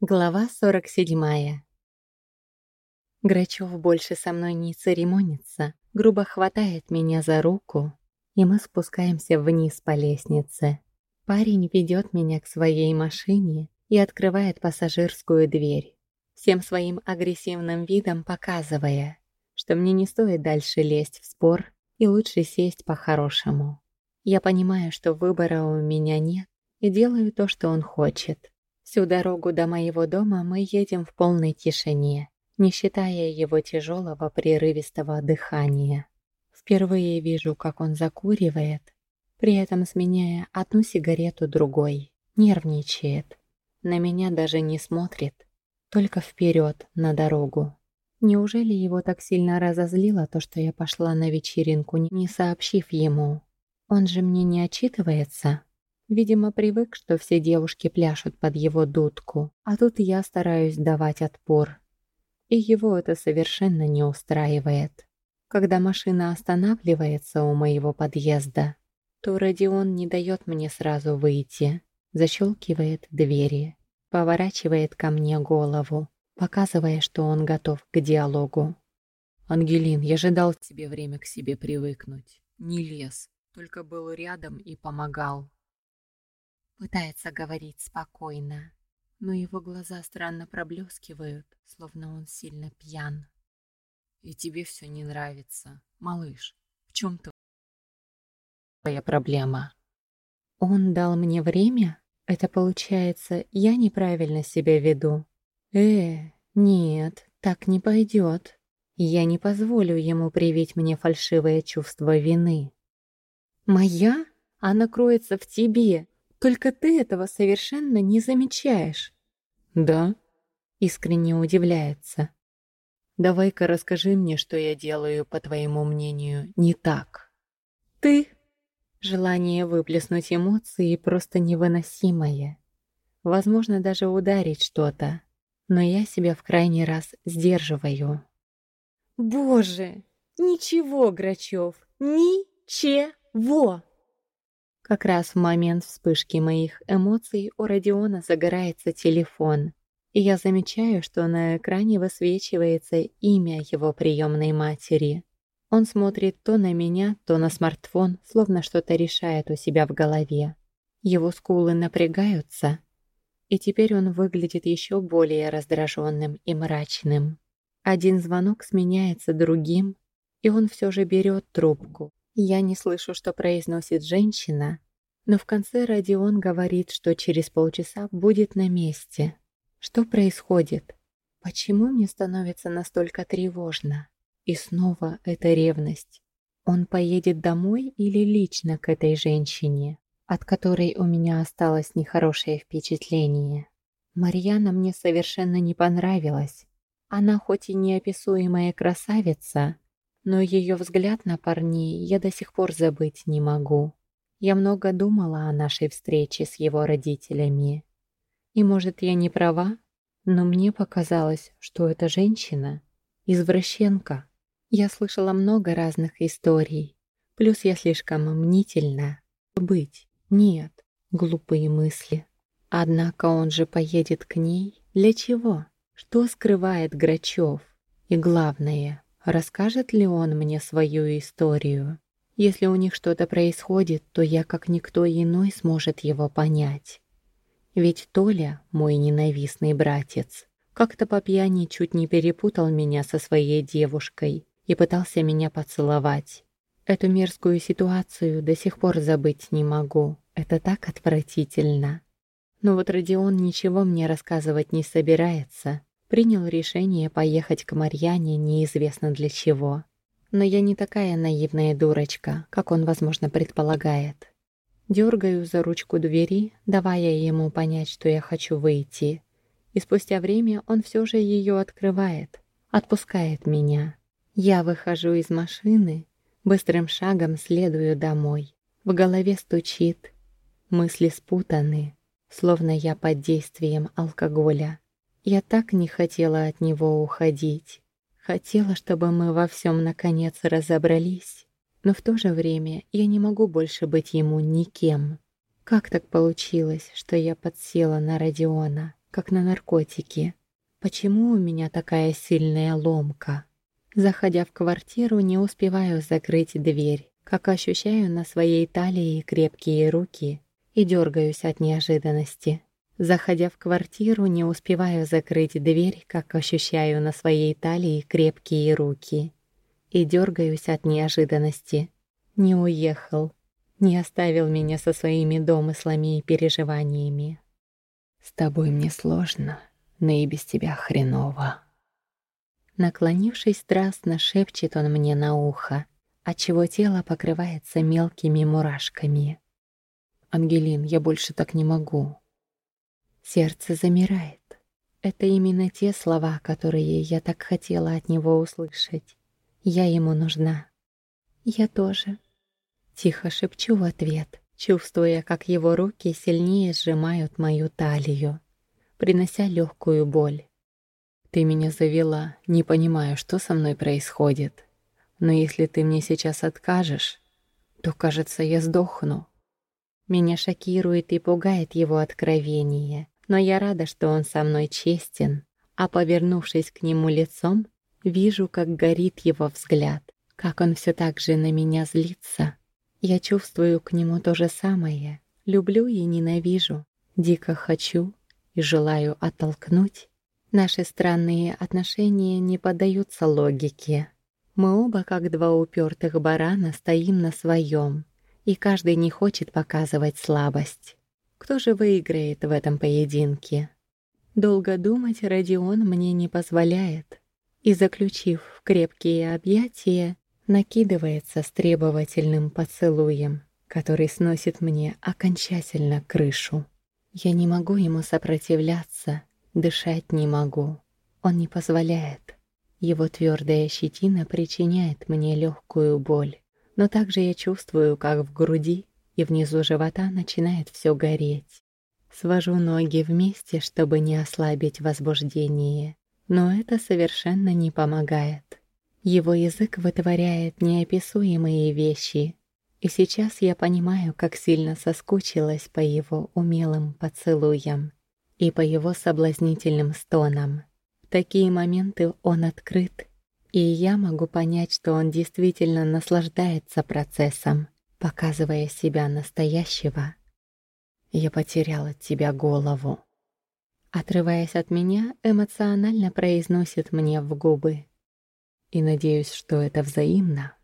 Глава 47. Грачев больше со мной не церемонится, грубо хватает меня за руку, и мы спускаемся вниз по лестнице. Парень ведет меня к своей машине и открывает пассажирскую дверь, всем своим агрессивным видом показывая, что мне не стоит дальше лезть в спор и лучше сесть по-хорошему. Я понимаю, что выбора у меня нет, и делаю то, что он хочет. Всю дорогу до моего дома мы едем в полной тишине, не считая его тяжелого прерывистого дыхания. Впервые вижу, как он закуривает, при этом сменяя одну сигарету другой, нервничает. На меня даже не смотрит, только вперед на дорогу. Неужели его так сильно разозлило то, что я пошла на вечеринку, не сообщив ему? Он же мне не отчитывается? Видимо, привык, что все девушки пляшут под его дудку, а тут я стараюсь давать отпор. И его это совершенно не устраивает. Когда машина останавливается у моего подъезда, то Родион не дает мне сразу выйти, защелкивает двери, поворачивает ко мне голову, показывая, что он готов к диалогу. «Ангелин, я же дал тебе время к себе привыкнуть. Не лез, только был рядом и помогал. Пытается говорить спокойно, но его глаза странно проблескивают, словно он сильно пьян. И тебе все не нравится, малыш. В чем твоя проблема? Он дал мне время? Это получается, я неправильно себя веду. Э, нет, так не пойдет. Я не позволю ему привить мне фальшивое чувство вины. Моя? Она кроется в тебе, только ты этого совершенно не замечаешь». «Да?» — искренне удивляется. «Давай-ка расскажи мне, что я делаю, по твоему мнению, не так». «Ты?» Желание выплеснуть эмоции просто невыносимое. Возможно, даже ударить что-то. Но я себя в крайний раз сдерживаю. «Боже! Ничего, Грачев! Ничего!» Как раз в момент вспышки моих эмоций у Родиона загорается телефон, и я замечаю, что на экране высвечивается имя его приемной матери. Он смотрит то на меня, то на смартфон, словно что-то решает у себя в голове. Его скулы напрягаются, и теперь он выглядит еще более раздраженным и мрачным. Один звонок сменяется другим, и он все же берет трубку, я не слышу, что произносит женщина, но в конце Родион говорит, что через полчаса будет на месте. Что происходит? Почему мне становится настолько тревожно? И снова эта ревность. Он поедет домой или лично к этой женщине, от которой у меня осталось нехорошее впечатление? Марьяна мне совершенно не понравилась. Она хоть и неописуемая красавица, но ее взгляд на парней я до сих пор забыть не могу. Я много думала о нашей встрече с его родителями. И, может, я не права, но мне показалось, что эта женщина — извращенка. Я слышала много разных историй, плюс я слишком мнительна. Быть, нет, глупые мысли. Однако он же поедет к ней. Для чего? Что скрывает Грачев? И главное, Расскажет ли он мне свою историю? Если у них что-то происходит, то я, как никто иной, сможет его понять. Ведь Толя, мой ненавистный братец, как-то по пьяни чуть не перепутал меня со своей девушкой и пытался меня поцеловать. Эту мерзкую ситуацию до сих пор забыть не могу. Это так отвратительно. Но вот Родион ничего мне рассказывать не собирается принял решение поехать к Марьяне неизвестно для чего. Но я не такая наивная дурочка, как он, возможно, предполагает. Дергаю за ручку двери, давая ему понять, что я хочу выйти. И спустя время он все же ее открывает, отпускает меня. Я выхожу из машины, быстрым шагом следую домой. В голове стучит, мысли спутаны, словно я под действием алкоголя. Я так не хотела от него уходить. Хотела, чтобы мы во всем наконец разобрались. Но в то же время я не могу больше быть ему никем. Как так получилось, что я подсела на Родиона? как на наркотики. Почему у меня такая сильная ломка? Заходя в квартиру, не успеваю закрыть дверь, как ощущаю на своей талии крепкие руки и дергаюсь от неожиданности. Заходя в квартиру, не успеваю закрыть дверь, как ощущаю на своей талии крепкие руки и дергаюсь от неожиданности. Не уехал, не оставил меня со своими домыслами и переживаниями. С тобой мне сложно, но и без тебя хреново. Наклонившись страстно, шепчет он мне на ухо, отчего тело покрывается мелкими мурашками. «Ангелин, я больше так не могу». Сердце замирает. Это именно те слова, которые я так хотела от него услышать. Я ему нужна. Я тоже. Тихо шепчу в ответ, чувствуя, как его руки сильнее сжимают мою талию, принося легкую боль. Ты меня завела, не понимаю, что со мной происходит. Но если ты мне сейчас откажешь, то, кажется, я сдохну. Меня шокирует и пугает его откровение, но я рада, что он со мной честен, а повернувшись к нему лицом, вижу, как горит его взгляд, как он все так же на меня злится. Я чувствую к нему то же самое, люблю и ненавижу, дико хочу и желаю оттолкнуть, Наши странные отношения не поддаются логике. Мы оба, как два упертых барана, стоим на своем, и каждый не хочет показывать слабость. Кто же выиграет в этом поединке? Долго думать Родион мне не позволяет, и, заключив в крепкие объятия, накидывается с требовательным поцелуем, который сносит мне окончательно крышу. Я не могу ему сопротивляться, Дышать не могу. Он не позволяет. Его твердая щетина причиняет мне легкую боль. Но также я чувствую, как в груди и внизу живота начинает все гореть. Свожу ноги вместе, чтобы не ослабить возбуждение. Но это совершенно не помогает. Его язык вытворяет неописуемые вещи. И сейчас я понимаю, как сильно соскучилась по его умелым поцелуям и по его соблазнительным стонам. В такие моменты он открыт, и я могу понять, что он действительно наслаждается процессом, показывая себя настоящего. Я потерял от тебя голову. Отрываясь от меня, эмоционально произносит мне в губы. И надеюсь, что это взаимно.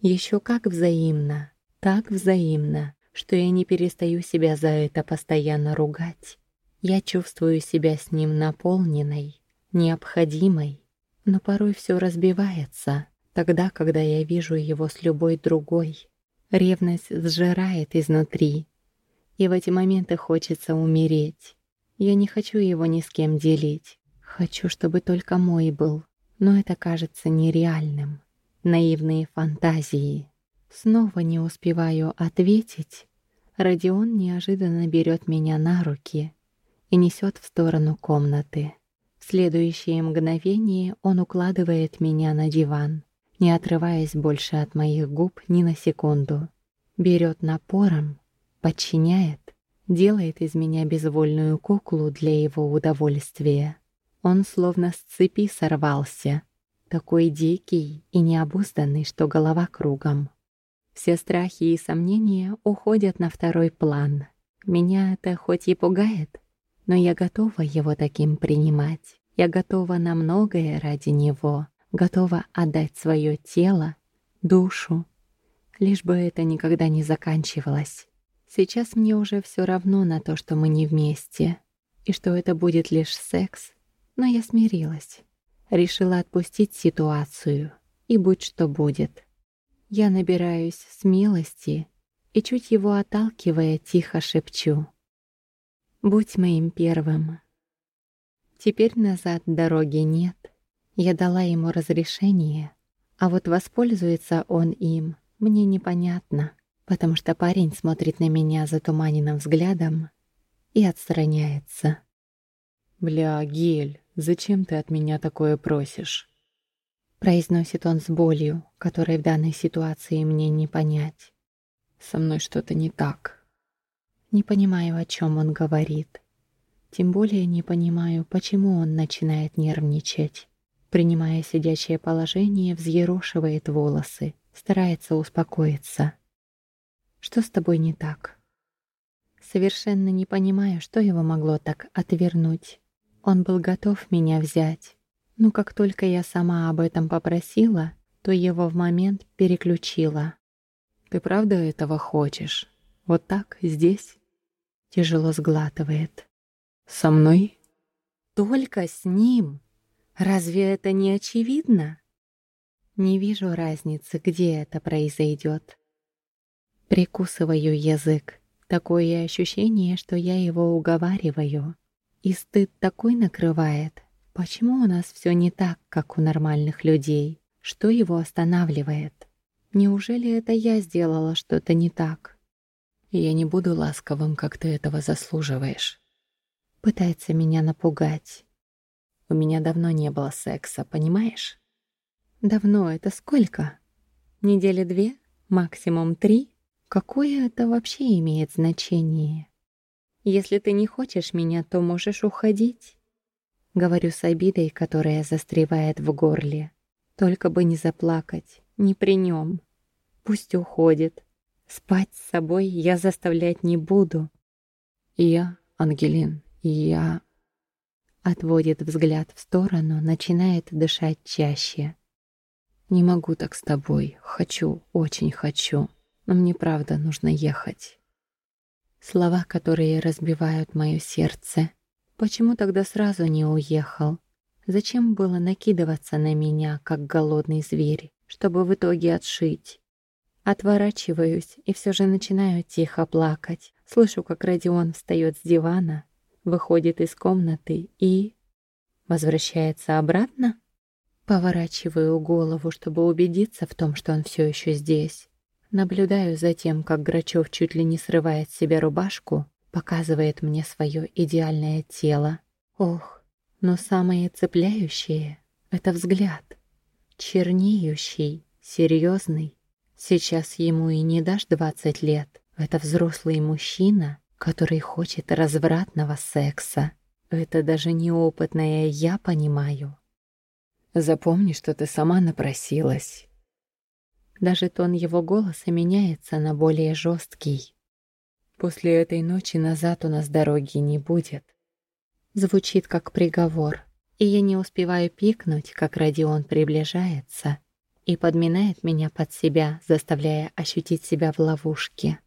Еще как взаимно, так взаимно, что я не перестаю себя за это постоянно ругать. Я чувствую себя с ним наполненной, необходимой, но порой все разбивается, тогда, когда я вижу его с любой другой. Ревность сжирает изнутри, и в эти моменты хочется умереть. Я не хочу его ни с кем делить, хочу, чтобы только мой был, но это кажется нереальным. Наивные фантазии. Снова не успеваю ответить. Родион неожиданно берет меня на руки — и несет в сторону комнаты. В следующее мгновение он укладывает меня на диван, не отрываясь больше от моих губ ни на секунду. Берет напором, подчиняет, делает из меня безвольную куклу для его удовольствия. Он словно с цепи сорвался, такой дикий и необузданный, что голова кругом. Все страхи и сомнения уходят на второй план. Меня это хоть и пугает, но я готова его таким принимать. Я готова на многое ради него, готова отдать свое тело, душу, лишь бы это никогда не заканчивалось. Сейчас мне уже все равно на то, что мы не вместе, и что это будет лишь секс, но я смирилась. Решила отпустить ситуацию, и будь что будет. Я набираюсь смелости и, чуть его отталкивая, тихо шепчу — Будь моим первым. Теперь назад дороги нет. Я дала ему разрешение, а вот воспользуется он им мне непонятно, потому что парень смотрит на меня затуманенным взглядом и отстраняется. «Бля, Гель, зачем ты от меня такое просишь?» Произносит он с болью, которой в данной ситуации мне не понять. «Со мной что-то не так». Не понимаю, о чем он говорит. Тем более не понимаю, почему он начинает нервничать. Принимая сидячее положение, взъерошивает волосы, старается успокоиться. «Что с тобой не так?» Совершенно не понимаю, что его могло так отвернуть. Он был готов меня взять. Но как только я сама об этом попросила, то его в момент переключила. «Ты правда этого хочешь? Вот так, здесь?» Тяжело сглатывает. «Со мной?» «Только с ним!» Разве это не очевидно? Не вижу разницы, где это произойдет. Прикусываю язык. Такое ощущение, что я его уговариваю. И стыд такой накрывает. Почему у нас все не так, как у нормальных людей? Что его останавливает? Неужели это я сделала что-то не так? Я не буду ласковым, как ты этого заслуживаешь. Пытается меня напугать. У меня давно не было секса, понимаешь? Давно это сколько? Недели две? Максимум три? Какое это вообще имеет значение? Если ты не хочешь меня, то можешь уходить. Говорю с обидой, которая застревает в горле. Только бы не заплакать, не при нем. Пусть уходит. Спать с собой я заставлять не буду. Я, Ангелин, я... Отводит взгляд в сторону, начинает дышать чаще. «Не могу так с тобой. Хочу, очень хочу. Но мне правда нужно ехать». Слова, которые разбивают мое сердце. Почему тогда сразу не уехал? Зачем было накидываться на меня, как голодный зверь, чтобы в итоге отшить? Отворачиваюсь и все же начинаю тихо плакать. Слышу, как Родион встает с дивана, выходит из комнаты и... Возвращается обратно? Поворачиваю голову, чтобы убедиться в том, что он все еще здесь. Наблюдаю за тем, как Грачев чуть ли не срывает с себя рубашку, показывает мне свое идеальное тело. Ох, но самое цепляющее — это взгляд. Чернеющий, серьезный. Сейчас ему и не дашь двадцать лет. Это взрослый мужчина, который хочет развратного секса. Это даже неопытная я понимаю. Запомни, что ты сама напросилась. Даже тон его голоса меняется на более жесткий. После этой ночи назад у нас дороги не будет. Звучит как приговор, и я не успеваю пикнуть, как Родион приближается и подминает меня под себя, заставляя ощутить себя в ловушке.